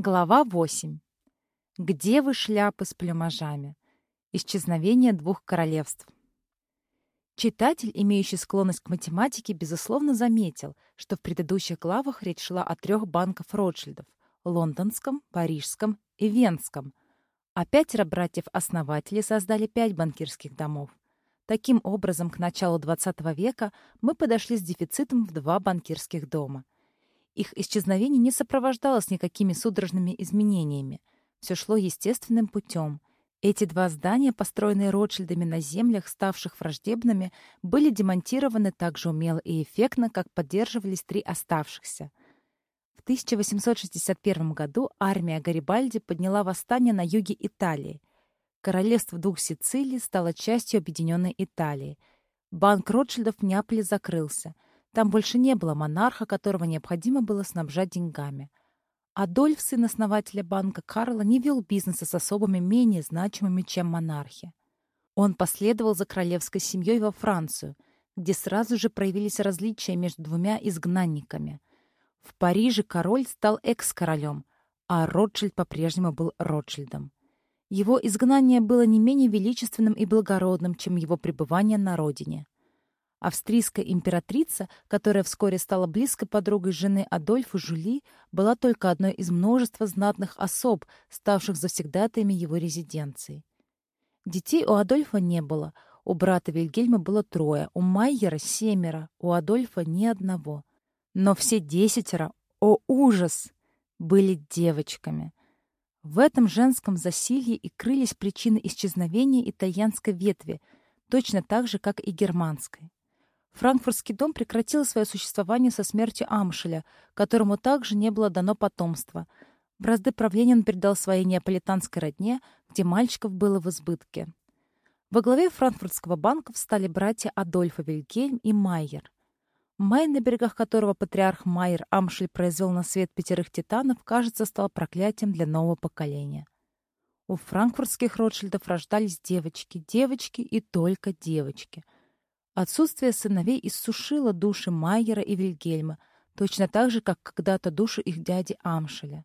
Глава 8. Где вы шляпы с плюмажами? Исчезновение двух королевств. Читатель, имеющий склонность к математике, безусловно заметил, что в предыдущих главах речь шла о трех банках Ротшильдов – лондонском, парижском и венском. А пятеро братьев-основателей создали пять банкирских домов. Таким образом, к началу XX века мы подошли с дефицитом в два банкирских дома – их исчезновение не сопровождалось никакими судорожными изменениями. Все шло естественным путем. Эти два здания, построенные Ротшильдами на землях, ставших враждебными, были демонтированы так же умело и эффектно, как поддерживались три оставшихся. В 1861 году армия Гарибальди подняла восстание на юге Италии. Королевство двух Сицилий стало частью объединенной Италии. Банк Ротшильдов в Неаполе закрылся — там больше не было монарха, которого необходимо было снабжать деньгами. Адольф, сын основателя банка Карла, не вел бизнеса с особыми менее значимыми, чем монархи. Он последовал за королевской семьей во Францию, где сразу же проявились различия между двумя изгнанниками. В Париже король стал экс-королем, а Ротшильд по-прежнему был Ротшильдом. Его изгнание было не менее величественным и благородным, чем его пребывание на родине – Австрийская императрица, которая вскоре стала близкой подругой жены Адольфа Жули, была только одной из множества знатных особ, ставших завсегдатаями его резиденции. Детей у Адольфа не было. У брата Вильгельма было трое, у Майера — семеро, у Адольфа — ни одного. Но все десятеро, о ужас, были девочками. В этом женском засилье и крылись причины исчезновения итальянской ветви, точно так же, как и германской. Франкфуртский дом прекратил свое существование со смертью Амшеля, которому также не было дано потомства. Бразды правления он передал своей неаполитанской родне, где мальчиков было в избытке. Во главе франкфуртского банка встали братья Адольфа Вильгельм и Майер. Май, на берегах которого патриарх Майер Амшель произвел на свет пятерых титанов, кажется, стал проклятием для нового поколения. У франкфуртских Ротшильдов рождались девочки, девочки и только девочки — Отсутствие сыновей иссушило души Майера и Вильгельма, точно так же, как когда-то душу их дяди Амшеля.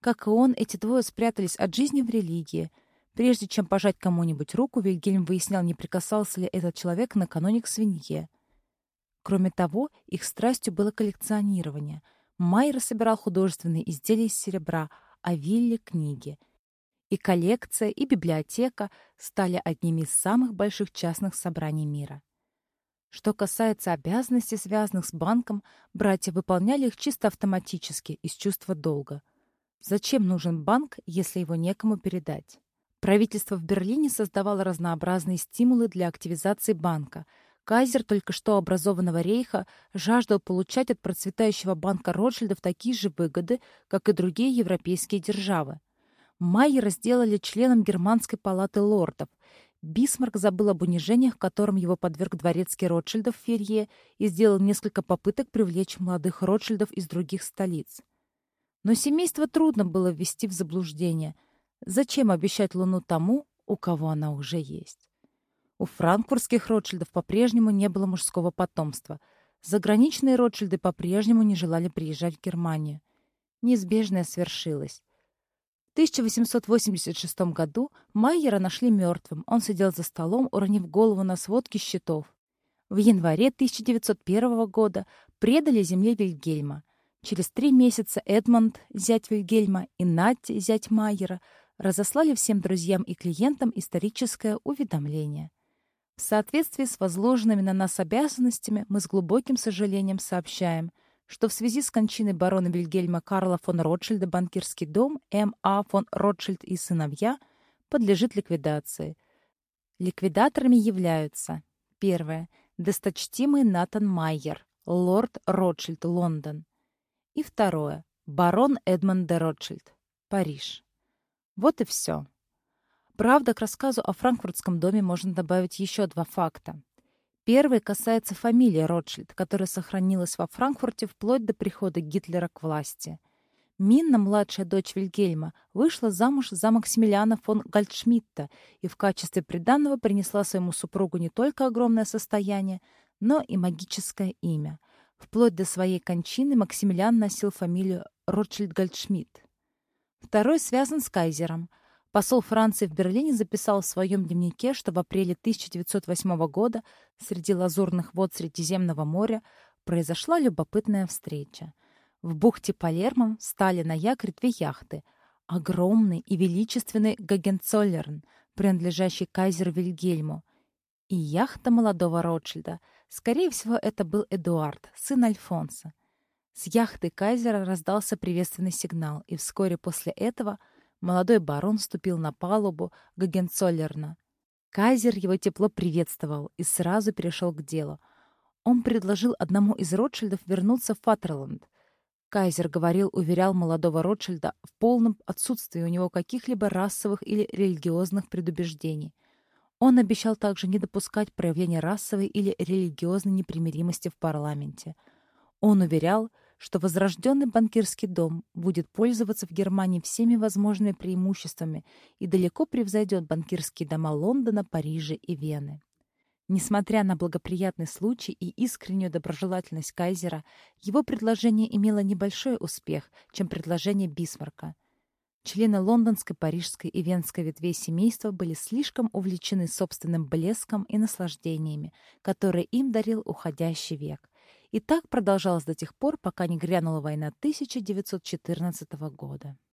Как и он, эти двое спрятались от жизни в религии. Прежде чем пожать кому-нибудь руку, Вильгельм выяснял, не прикасался ли этот человек накануне к свинье. Кроме того, их страстью было коллекционирование. Майер собирал художественные изделия из серебра, а Вилли — книги. И коллекция, и библиотека стали одними из самых больших частных собраний мира. Что касается обязанностей, связанных с банком, братья выполняли их чисто автоматически, из чувства долга. Зачем нужен банк, если его некому передать? Правительство в Берлине создавало разнообразные стимулы для активизации банка. Кайзер только что образованного рейха жаждал получать от процветающего банка Ротшильдов такие же выгоды, как и другие европейские державы. Майера сделали членом Германской палаты лордов, Бисмарк забыл об унижениях, которым его подверг дворецкий Ротшильдов в Ферье и сделал несколько попыток привлечь молодых Ротшильдов из других столиц. Но семейство трудно было ввести в заблуждение. Зачем обещать Луну тому, у кого она уже есть? У франкфуртских Ротшильдов по-прежнему не было мужского потомства. Заграничные Ротшильды по-прежнему не желали приезжать в Германию. Неизбежное свершилось. 1886 году Майера нашли мертвым. Он сидел за столом, уронив голову на сводки счетов. В январе 1901 года предали земле Вильгельма. Через три месяца Эдмонд, зять Вильгельма, и Натти, зять Майера, разослали всем друзьям и клиентам историческое уведомление. В соответствии с возложенными на нас обязанностями мы с глубоким сожалением сообщаем – что в связи с кончиной барона Вильгельма Карла фон Ротшильда банкирский дом М.А. фон Ротшильд и сыновья подлежит ликвидации. Ликвидаторами являются первое досточтимый Натан Майер, лорд Ротшильд, Лондон. И второе барон Эдмонд де Ротшильд, Париж. Вот и все. Правда, к рассказу о франкфуртском доме можно добавить еще два факта. Первый касается фамилии Ротшильд, которая сохранилась во Франкфурте вплоть до прихода Гитлера к власти. Минна, младшая дочь Вильгельма, вышла замуж за Максимилиана фон Гальдшмидта и в качестве приданного принесла своему супругу не только огромное состояние, но и магическое имя. Вплоть до своей кончины Максимилиан носил фамилию Ротшильд-Гальдшмидт. Второй связан с кайзером. Посол Франции в Берлине записал в своем дневнике, что в апреле 1908 года среди лазурных вод Средиземного моря произошла любопытная встреча. В бухте Палермо стали на якорь две яхты — огромный и величественный Гагенцоллерн, принадлежащий кайзеру Вильгельму, и яхта молодого Ротшильда. Скорее всего, это был Эдуард, сын Альфонса. С яхты кайзера раздался приветственный сигнал, и вскоре после этого молодой барон вступил на палубу Гагенцоллерна. Кайзер его тепло приветствовал и сразу перешел к делу. Он предложил одному из Ротшильдов вернуться в Фатерланд. Кайзер говорил, уверял молодого Ротшильда в полном отсутствии у него каких-либо расовых или религиозных предубеждений. Он обещал также не допускать проявления расовой или религиозной непримиримости в парламенте. Он уверял, что возрожденный банкирский дом будет пользоваться в Германии всеми возможными преимуществами и далеко превзойдет банкирские дома Лондона, Парижа и Вены. Несмотря на благоприятный случай и искреннюю доброжелательность Кайзера, его предложение имело небольшой успех, чем предложение Бисмарка. Члены лондонской, парижской и венской ветвей семейства были слишком увлечены собственным блеском и наслаждениями, которые им дарил уходящий век. И так продолжалось до тех пор, пока не грянула война 1914 года.